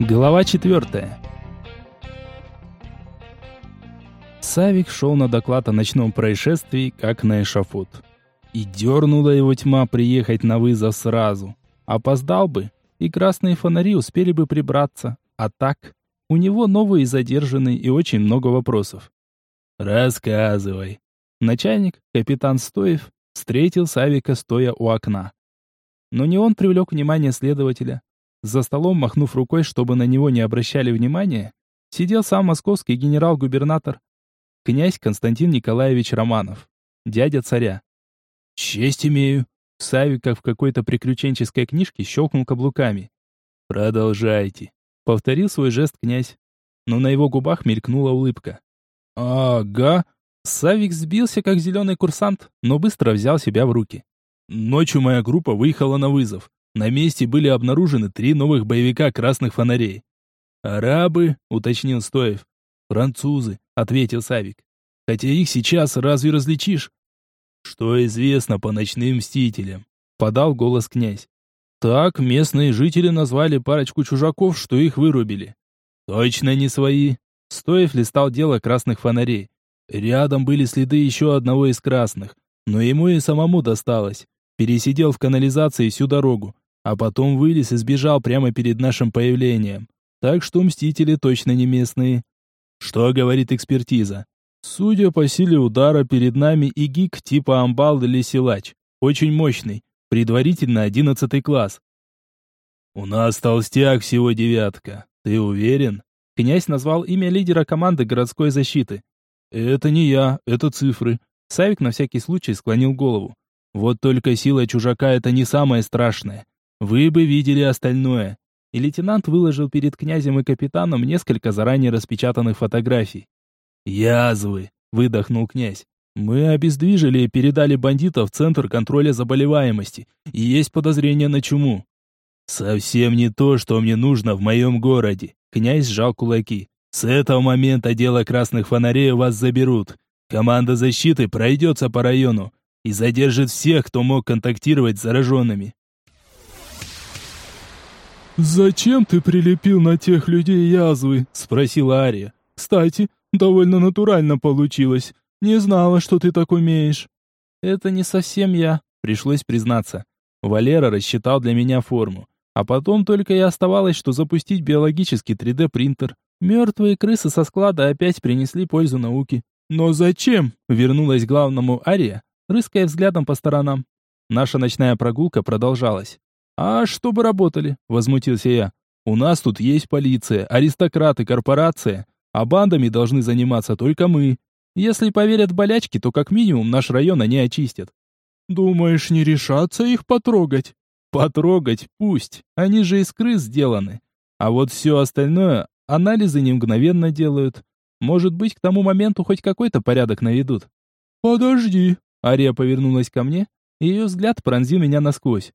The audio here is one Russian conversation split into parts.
Глава четвертая. Савик шел на доклад о ночном происшествии, как на эшафот. И дернула его тьма приехать на вызов сразу. Опоздал бы, и красные фонари успели бы прибраться. А так, у него новые задержанные и очень много вопросов. «Рассказывай». Начальник, капитан Стоев, встретил Савика, стоя у окна. Но не он привлек внимание следователя. За столом, махнув рукой, чтобы на него не обращали внимания, сидел сам московский генерал-губернатор, князь Константин Николаевич Романов, дядя царя. «Честь имею!» Савик, как в какой-то приключенческой книжке, щелкнул каблуками. «Продолжайте», — повторил свой жест князь. Но на его губах мелькнула улыбка. «Ага». Савик сбился, как зеленый курсант, но быстро взял себя в руки. Ночью моя группа выехала на вызов. На месте были обнаружены три новых боевика красных фонарей. «Арабы?» — уточнил Стоев. «Французы», — ответил Савик. «Хотя их сейчас разве различишь?» «Что известно по ночным мстителям?» — подал голос князь. «Так местные жители назвали парочку чужаков, что их вырубили». «Точно не свои». Стоев листал дело красных фонарей. Рядом были следы еще одного из красных, но ему и самому досталось. Пересидел в канализации всю дорогу, а потом вылез и сбежал прямо перед нашим появлением. Так что мстители точно не местные. Что говорит экспертиза? Судя по силе удара, перед нами и гик типа амбал или силач. Очень мощный. Предварительно одиннадцатый класс. У нас толстяк всего девятка. Ты уверен? Князь назвал имя лидера команды городской защиты. Это не я, это цифры. Савик на всякий случай склонил голову. Вот только сила чужака это не самое страшное. Вы бы видели остальное. И лейтенант выложил перед князем и капитаном несколько заранее распечатанных фотографий. «Язвы!» — выдохнул князь. «Мы обездвижили и передали бандитов в Центр контроля заболеваемости, и есть подозрение на чуму». «Совсем не то, что мне нужно в моем городе», — князь сжал кулаки. «С этого момента дело красных фонарей вас заберут. Команда защиты пройдется по району, и задержит всех, кто мог контактировать с зараженными. «Зачем ты прилепил на тех людей язвы?» — спросила Ария. «Кстати, довольно натурально получилось. Не знала, что ты так умеешь». «Это не совсем я», — пришлось признаться. Валера рассчитал для меня форму. А потом только и оставалось, что запустить биологический 3D-принтер. Мертвые крысы со склада опять принесли пользу науке. «Но зачем?» — вернулась к главному Ария, рыская взглядом по сторонам. Наша ночная прогулка продолжалась. «А чтобы работали», — возмутился я. «У нас тут есть полиция, аристократы, корпорация, а бандами должны заниматься только мы. Если поверят болячки, то как минимум наш район они очистят». «Думаешь, не решаться их потрогать?» «Потрогать пусть, они же из крыс сделаны. А вот все остальное анализы не мгновенно делают. Может быть, к тому моменту хоть какой-то порядок наведут». «Подожди», Ария повернулась ко мне, и ее взгляд пронзил меня насквозь.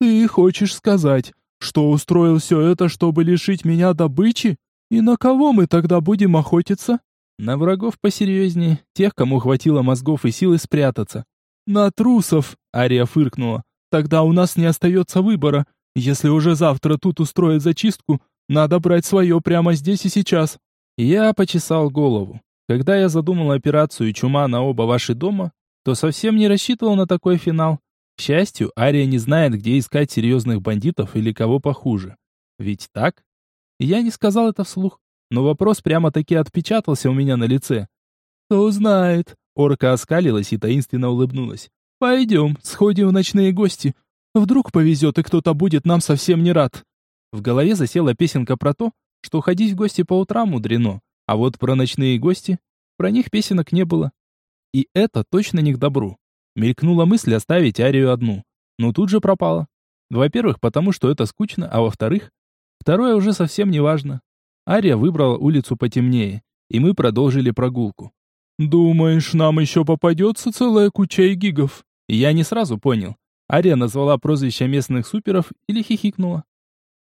«Ты хочешь сказать, что устроил все это, чтобы лишить меня добычи? И на кого мы тогда будем охотиться?» «На врагов посерьезнее, тех, кому хватило мозгов и силы спрятаться». «На трусов!» — Ария фыркнула. «Тогда у нас не остается выбора. Если уже завтра тут устроят зачистку, надо брать свое прямо здесь и сейчас». Я почесал голову. Когда я задумал операцию «Чума на оба ваши дома», то совсем не рассчитывал на такой финал. К счастью, Ария не знает, где искать серьезных бандитов или кого похуже. Ведь так? Я не сказал это вслух, но вопрос прямо-таки отпечатался у меня на лице. «Кто знает?» Орка оскалилась и таинственно улыбнулась. «Пойдем, сходим в ночные гости. Вдруг повезет, и кто-то будет нам совсем не рад». В голове засела песенка про то, что ходить в гости по утрам мудрено, а вот про ночные гости, про них песенок не было. И это точно не к добру. Мелькнула мысль оставить Арию одну, но тут же пропала. Во-первых, потому что это скучно, а во-вторых, второе уже совсем не важно. Ария выбрала улицу потемнее, и мы продолжили прогулку. «Думаешь, нам еще попадется целая куча гигов?» Я не сразу понял. Ария назвала прозвища местных суперов или хихикнула.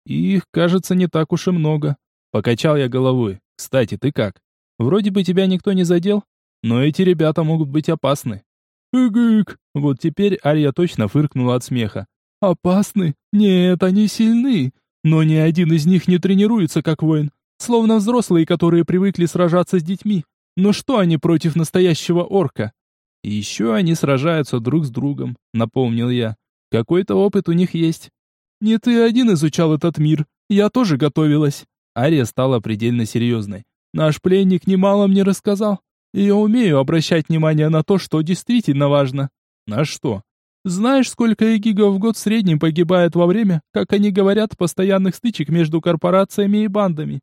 «Их, кажется, не так уж и много». Покачал я головой. «Кстати, ты как? Вроде бы тебя никто не задел?» Но эти ребята могут быть опасны. Эгык. Вот теперь Ария точно фыркнула от смеха. Опасны? Нет, они сильны. Но ни один из них не тренируется как воин. Словно взрослые, которые привыкли сражаться с детьми. Но что они против настоящего орка? И еще они сражаются друг с другом, напомнил я. Какой-то опыт у них есть. Не ты один изучал этот мир. Я тоже готовилась. Ария стала предельно серьезной. Наш пленник немало мне рассказал. И я умею обращать внимание на то, что действительно важно. На что? Знаешь, сколько эгигов в год в среднем погибает во время, как они говорят, постоянных стычек между корпорациями и бандами?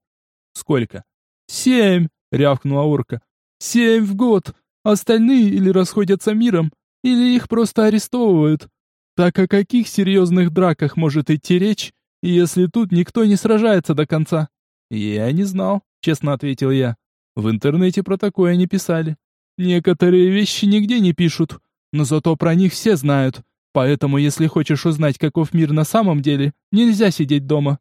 Сколько? Семь, рявкнула орка. Семь в год. Остальные или расходятся миром, или их просто арестовывают. Так о каких серьезных драках может идти речь, если тут никто не сражается до конца? Я не знал, честно ответил я. В интернете про такое не писали. Некоторые вещи нигде не пишут, но зато про них все знают. Поэтому, если хочешь узнать, каков мир на самом деле, нельзя сидеть дома.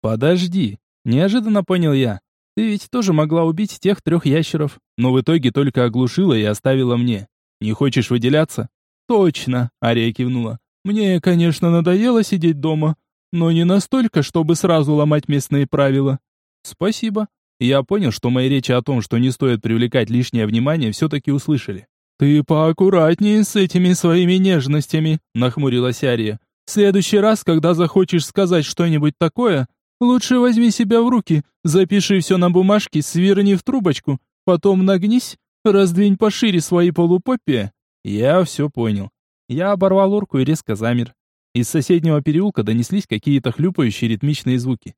Подожди, неожиданно понял я. Ты ведь тоже могла убить тех трех ящеров, но в итоге только оглушила и оставила мне. Не хочешь выделяться? Точно, Ария кивнула. Мне, конечно, надоело сидеть дома, но не настолько, чтобы сразу ломать местные правила. Спасибо. Я понял, что мои речи о том, что не стоит привлекать лишнее внимание, все-таки услышали. «Ты поаккуратнее с этими своими нежностями», — нахмурилась Ария. «В следующий раз, когда захочешь сказать что-нибудь такое, Лучше возьми себя в руки, запиши все на бумажке, сверни в трубочку, потом нагнись, раздвинь пошире свои полупопия. Я все понял. Я оборвал орку и резко замер. Из соседнего переулка донеслись какие-то хлюпающие ритмичные звуки.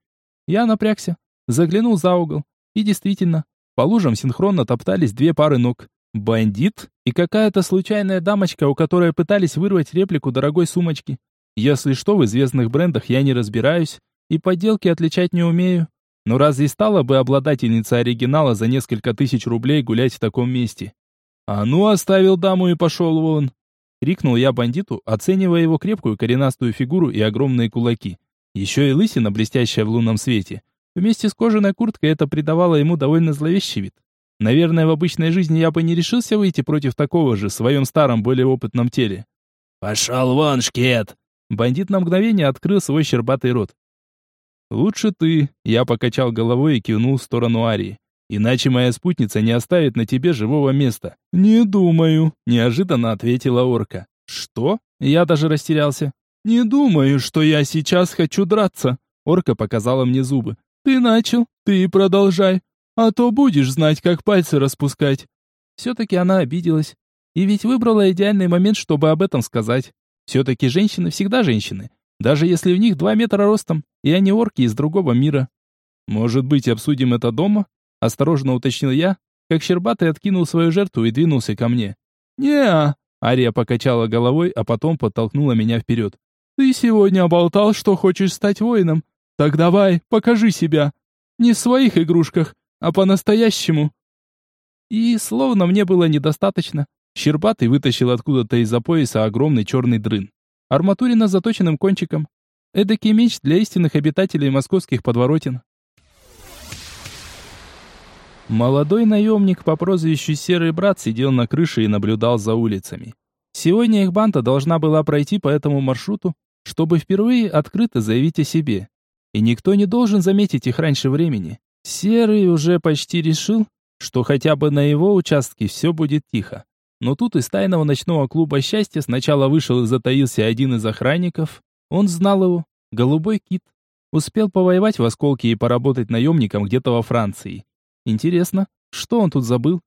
Я напрягся, заглянул за угол. И действительно, по лужам синхронно топтались две пары ног. Бандит и какая-то случайная дамочка, у которой пытались вырвать реплику дорогой сумочки. Если что, в известных брендах я не разбираюсь, и подделки отличать не умею. Но разве стала бы обладательница оригинала за несколько тысяч рублей гулять в таком месте? А ну, оставил даму и пошел вон. Крикнул я бандиту, оценивая его крепкую коренастую фигуру и огромные кулаки. Еще и лысина, блестящая в лунном свете. Вместе с кожаной курткой это придавало ему довольно зловещий вид. Наверное, в обычной жизни я бы не решился выйти против такого же в своем старом, более опытном теле. «Пошел вон, шкет!» Бандит на мгновение открыл свой щербатый рот. «Лучше ты», — я покачал головой и кивнул в сторону Арии. «Иначе моя спутница не оставит на тебе живого места». «Не думаю», — неожиданно ответила орка. «Что?» Я даже растерялся. «Не думаю, что я сейчас хочу драться», — орка показала мне зубы. «Ты начал, ты и продолжай, а то будешь знать, как пальцы распускать». Все-таки она обиделась. И ведь выбрала идеальный момент, чтобы об этом сказать. Все-таки женщины всегда женщины. Даже если в них два метра ростом, и они орки из другого мира. Может быть, обсудим это дома? Осторожно уточнил я, как Щербатый откинул свою жертву и двинулся ко мне. не Ария покачала головой, а потом подтолкнула меня вперед. «Ты сегодня оболтал, что хочешь стать воином. Так давай, покажи себя. Не в своих игрушках, а по-настоящему». И, словно мне было недостаточно, Щербатый вытащил откуда-то из-за пояса огромный черный дрын. Арматурина с заточенным кончиком. Эдакий меч для истинных обитателей московских подворотен. Молодой наемник по прозвищу Серый Брат сидел на крыше и наблюдал за улицами. Сегодня их банда должна была пройти по этому маршруту, чтобы впервые открыто заявить о себе. И никто не должен заметить их раньше времени. Серый уже почти решил, что хотя бы на его участке все будет тихо. Но тут из тайного ночного клуба счастья сначала вышел и затаился один из охранников. Он знал его. Голубой кит. Успел повоевать в осколке и поработать наемником где-то во Франции. Интересно, что он тут забыл?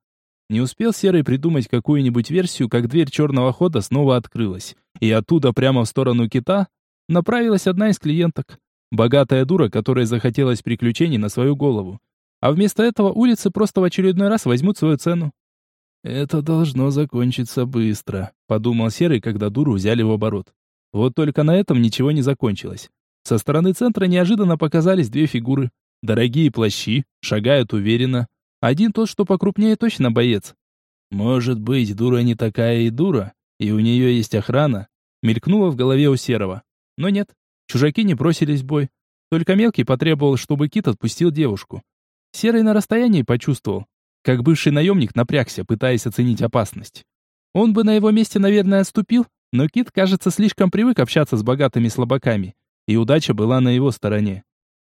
Не успел Серый придумать какую-нибудь версию, как дверь черного хода снова открылась. И оттуда прямо в сторону кита направилась одна из клиенток. Богатая дура, которой захотелось приключений на свою голову. А вместо этого улицы просто в очередной раз возьмут свою цену. «Это должно закончиться быстро», — подумал Серый, когда дуру взяли в оборот. Вот только на этом ничего не закончилось. Со стороны центра неожиданно показались две фигуры. Дорогие плащи, шагают уверенно. Один тот, что покрупнее, точно боец. «Может быть, дура не такая и дура, и у нее есть охрана?» Мелькнуло в голове у Серого. Но нет, чужаки не бросились в бой. Только мелкий потребовал, чтобы Кит отпустил девушку. Серый на расстоянии почувствовал, как бывший наемник напрягся, пытаясь оценить опасность. Он бы на его месте, наверное, отступил, Но Кит, кажется, слишком привык общаться с богатыми слабаками, и удача была на его стороне.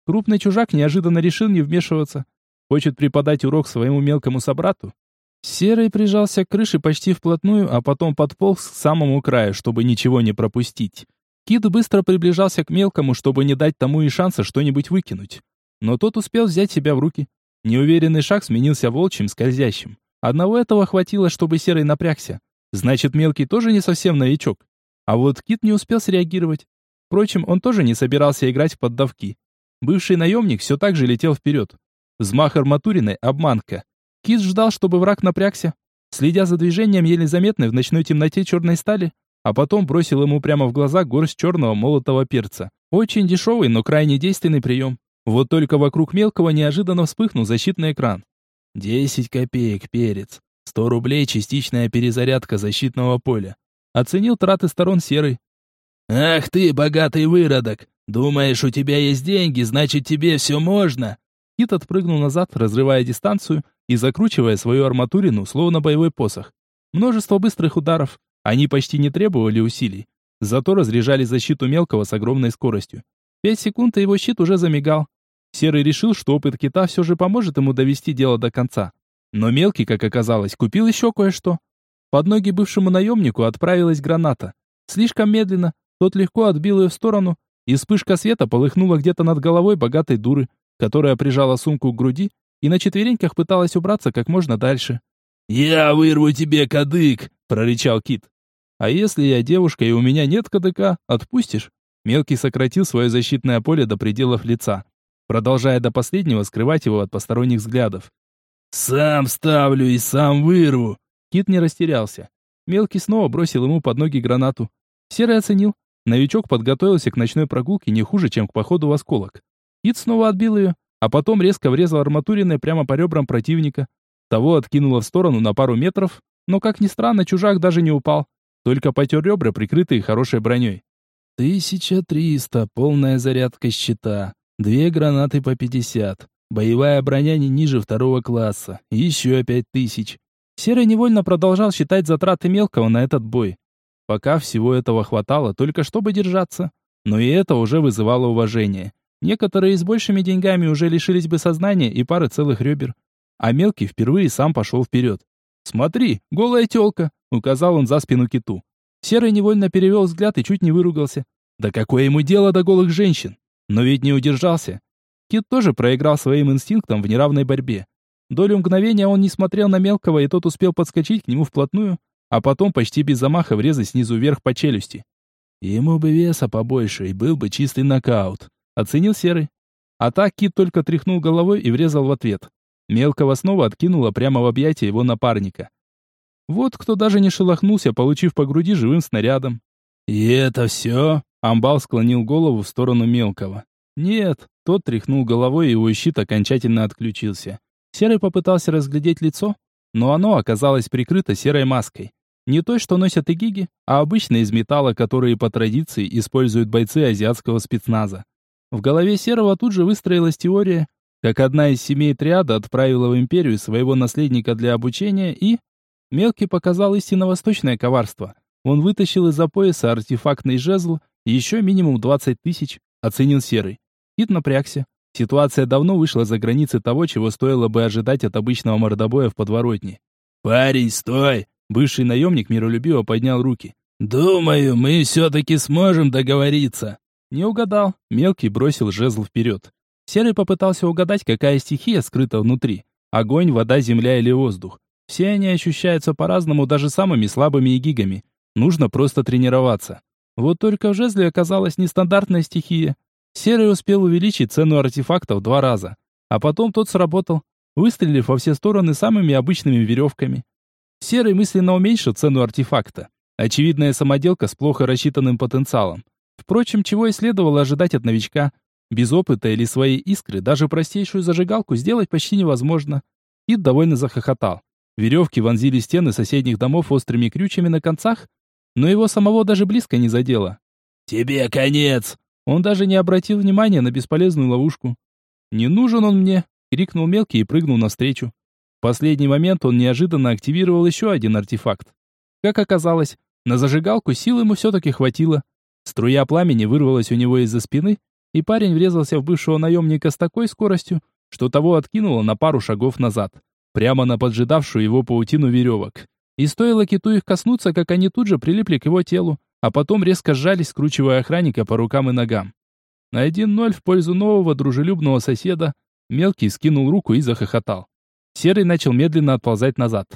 Крупный чужак неожиданно решил не вмешиваться. Хочет преподать урок своему мелкому собрату. Серый прижался к крыше почти вплотную, а потом подполз к самому краю, чтобы ничего не пропустить. Кит быстро приближался к мелкому, чтобы не дать тому и шанса что-нибудь выкинуть. Но тот успел взять себя в руки. Неуверенный шаг сменился волчьим, скользящим. Одного этого хватило, чтобы Серый напрягся. Значит, мелкий тоже не совсем новичок. А вот Кит не успел среагировать. Впрочем, он тоже не собирался играть в поддавки. Бывший наемник все так же летел вперед. Взмах арматуриной — обманка. Кит ждал, чтобы враг напрягся, следя за движением еле заметной в ночной темноте черной стали, а потом бросил ему прямо в глаза горсть черного молотого перца. Очень дешевый, но крайне действенный прием. Вот только вокруг мелкого неожиданно вспыхнул защитный экран. «Десять копеек перец. Сто рублей частичная перезарядка защитного поля». Оценил траты сторон серый. «Ах ты, богатый выродок! Думаешь, у тебя есть деньги, значит тебе все можно?» Кит отпрыгнул назад, разрывая дистанцию и закручивая свою арматурину, словно боевой посох. Множество быстрых ударов. Они почти не требовали усилий. Зато разряжали защиту мелкого с огромной скоростью. Пять секунд, и его щит уже замигал. Серый решил, что опыт кита все же поможет ему довести дело до конца. Но мелкий, как оказалось, купил еще кое-что. Под ноги бывшему наемнику отправилась граната. Слишком медленно, тот легко отбил ее в сторону, и вспышка света полыхнула где-то над головой богатой дуры, которая прижала сумку к груди и на четвереньках пыталась убраться как можно дальше. «Я вырву тебе кадык!» — прорычал Кит. «А если я девушка и у меня нет кадыка, отпустишь?» Мелкий сократил свое защитное поле до пределов лица, продолжая до последнего скрывать его от посторонних взглядов. «Сам ставлю и сам вырву!» Кит не растерялся. Мелкий снова бросил ему под ноги гранату. Серый оценил. Новичок подготовился к ночной прогулке не хуже, чем к походу в осколок. Кит снова отбил ее, а потом резко врезал арматуриной прямо по ребрам противника. Того откинуло в сторону на пару метров, но, как ни странно, чужак даже не упал, только потер ребра, прикрытые хорошей броней. Тысяча триста, полная зарядка щита, две гранаты по пятьдесят, боевая броня не ниже второго класса, еще пять тысяч. Серый невольно продолжал считать затраты мелкого на этот бой. Пока всего этого хватало, только чтобы держаться. Но и это уже вызывало уважение. Некоторые с большими деньгами уже лишились бы сознания и пары целых ребер. А мелкий впервые сам пошел вперед. «Смотри, голая телка!» — указал он за спину киту. Серый невольно перевел взгляд и чуть не выругался. Да какое ему дело до голых женщин? Но ведь не удержался. Кит тоже проиграл своим инстинктом в неравной борьбе. Долю мгновения он не смотрел на мелкого, и тот успел подскочить к нему вплотную, а потом почти без замаха врезать снизу вверх по челюсти. Ему бы веса побольше, и был бы чистый нокаут. Оценил Серый. А так Кит только тряхнул головой и врезал в ответ. Мелкого снова откинуло прямо в объятия его напарника. Вот кто даже не шелохнулся, получив по груди живым снарядом. «И это все?» Амбал склонил голову в сторону мелкого. «Нет», тот тряхнул головой, и его щит окончательно отключился. Серый попытался разглядеть лицо, но оно оказалось прикрыто серой маской. Не той, что носят игиги, а обычной из металла, которые по традиции используют бойцы азиатского спецназа. В голове Серого тут же выстроилась теория, как одна из семей триада отправила в империю своего наследника для обучения и... Мелкий показал истинно восточное коварство. Он вытащил из-за пояса артефактный жезл, еще минимум 20 тысяч, оценил Серый. Кит напрягся. Ситуация давно вышла за границы того, чего стоило бы ожидать от обычного мордобоя в подворотне. «Парень, стой!» Бывший наемник миролюбиво поднял руки. «Думаю, мы все-таки сможем договориться». Не угадал. Мелкий бросил жезл вперед. Серый попытался угадать, какая стихия скрыта внутри. Огонь, вода, земля или воздух. Все они ощущаются по-разному даже самыми слабыми гигами. Нужно просто тренироваться. Вот только в жезле оказалась нестандартная стихия. Серый успел увеличить цену артефакта в два раза. А потом тот сработал, выстрелив во все стороны самыми обычными веревками. Серый мысленно уменьшил цену артефакта. Очевидная самоделка с плохо рассчитанным потенциалом. Впрочем, чего и следовало ожидать от новичка. Без опыта или своей искры даже простейшую зажигалку сделать почти невозможно. Кит довольно захохотал. Веревки вонзили стены соседних домов острыми крючьями на концах, но его самого даже близко не задело. «Тебе конец!» Он даже не обратил внимания на бесполезную ловушку. «Не нужен он мне!» — крикнул мелкий и прыгнул навстречу последний момент он неожиданно активировал еще один артефакт. Как оказалось, На зажигалку сил ему все-таки хватило. Струя пламени вырвалась у него из-за спины, и парень врезался в бывшего наемника с такой скоростью, что того откинуло на пару шагов назад, прямо на поджидавшую его паутину веревок. И стоило киту их коснуться, как они тут же прилипли к его телу, а потом резко сжались, скручивая охранника по рукам и ногам. На 1-0 в пользу нового дружелюбного соседа мелкий скинул руку и захохотал. Серый начал медленно отползать назад.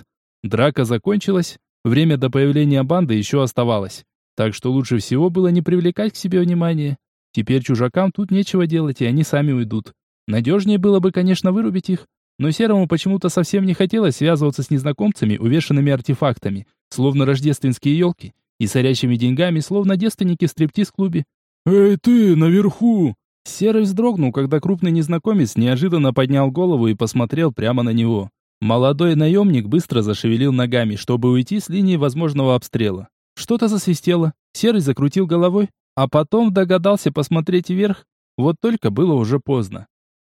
Драка закончилась, время до появления банды еще оставалось, так что лучше всего было не привлекать к себе внимания. Теперь чужакам тут нечего делать, и они сами уйдут. Надежнее было бы, конечно, вырубить их, но Серому почему-то совсем не хотелось связываться с незнакомцами, увешанными артефактами, словно рождественские елки, и сорящими деньгами, словно девственники в стриптиз-клубе. «Эй ты, наверху!» Серый вздрогнул, когда крупный незнакомец неожиданно поднял голову и посмотрел прямо на него. Молодой наемник быстро зашевелил ногами, чтобы уйти с линии возможного обстрела. Что-то засвистело. Серый закрутил головой, а потом догадался посмотреть вверх. Вот только было уже поздно.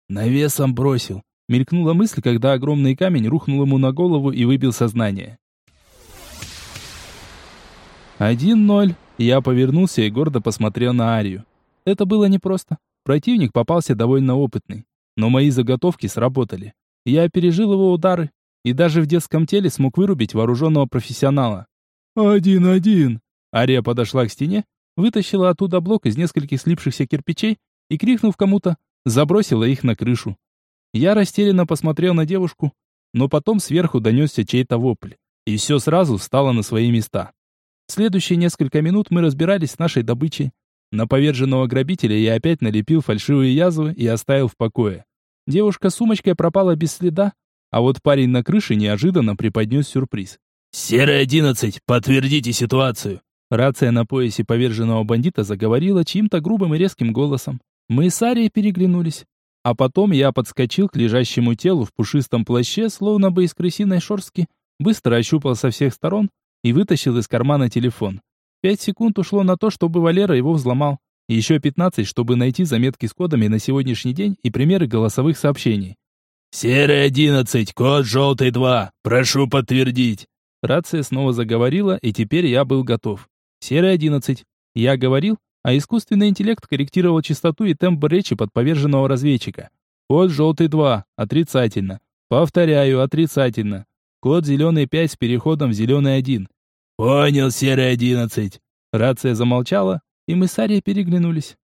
«Навесом бросил», — мелькнула мысль, когда огромный камень рухнул ему на голову и выбил сознание. Один ноль. Я повернулся и гордо посмотрел на Арию. Это было непросто. Противник попался довольно опытный. Но мои заготовки сработали. Я пережил его удары и даже в детском теле смог вырубить вооруженного профессионала. «Один-один!» Ария подошла к стене, вытащила оттуда блок из нескольких слипшихся кирпичей и, крикнув кому-то, забросила их на крышу. Я растерянно посмотрел на девушку, но потом сверху донесся чей-то вопль, и все сразу встало на свои места. В следующие несколько минут мы разбирались с нашей добычей. На поверженного грабителя я опять налепил фальшивые язвы и оставил в покое. Девушка с сумочкой пропала без следа, а вот парень на крыше неожиданно преподнес сюрприз. «Серый одиннадцать, подтвердите ситуацию!» Рация на поясе поверженного бандита заговорила чьим-то грубым и резким голосом. Мы с Арией переглянулись. А потом я подскочил к лежащему телу в пушистом плаще, словно бы из крысиной шорстки, быстро ощупал со всех сторон и вытащил из кармана телефон. Пять секунд ушло на то, чтобы Валера его взломал. Еще пятнадцать, чтобы найти заметки с кодами на сегодняшний день и примеры голосовых сообщений. «Серый одиннадцать, код желтый два. Прошу подтвердить». Рация снова заговорила, и теперь я был готов. «Серый одиннадцать». Я говорил, а искусственный интеллект корректировал частоту и темп речи под поверженного разведчика. Код желтый два. Отрицательно. Повторяю, отрицательно. Код зеленый пять с переходом в зеленый один. «Понял, серый одиннадцать». Рация замолчала, и мы с Арией переглянулись.